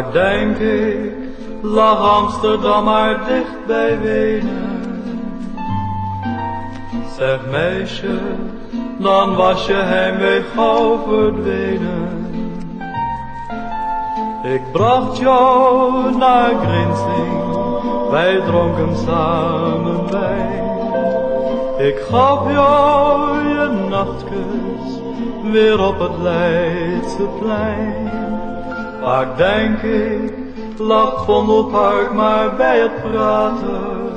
Vaak denk ik, lag Amsterdam maar dicht bij Wenen. Zeg meisje, dan was je heimwee gauw verdwenen. Ik bracht jou naar Grinsing, wij dronken samen wijn. Ik gaf jou je nachtkus, weer op het Leidseplein. Vaak denk ik, lag Vondelpark maar bij het praten.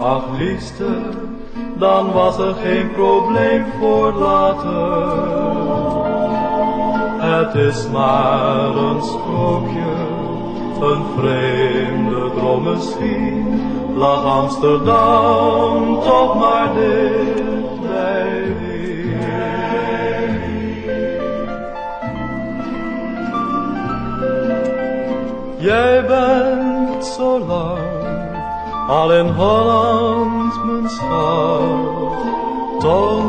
Ach liefste, dan was er geen probleem voor later. Het is maar een sprookje, een vreemde droom misschien. Lag Amsterdam toch maar dicht Jij bent zo lang al in Holland, mijn schat. Toch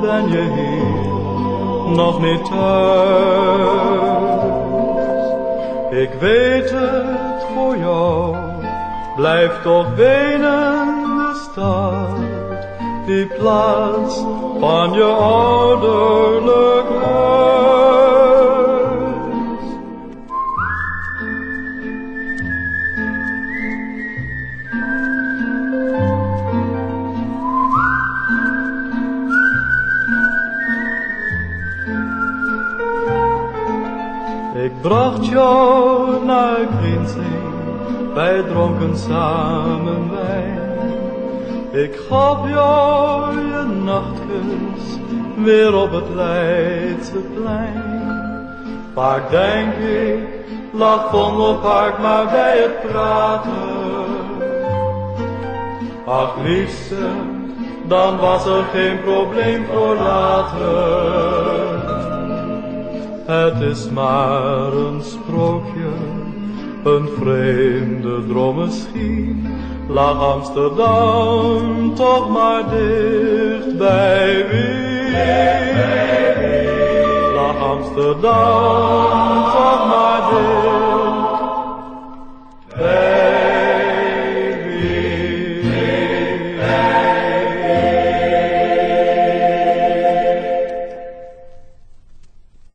ben je hier nog niet thuis. Ik weet het voor jou, blijf toch wenen de stad. Die plaats van je ouderlijk Ik bracht jou naar Grinsing, wij dronken samen wijn. Ik gaf jou je nachtkus, weer op het Leidseplein. Vaak denk ik, lag Vondelpark maar bij het praten. Ach liefste, dan was er geen probleem voor later. Het is maar een sprookje, een vreemde droom misschien. Lag Amsterdam toch maar dicht bij wie? Lag Amsterdam